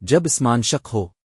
جب اسمان شک ہو۔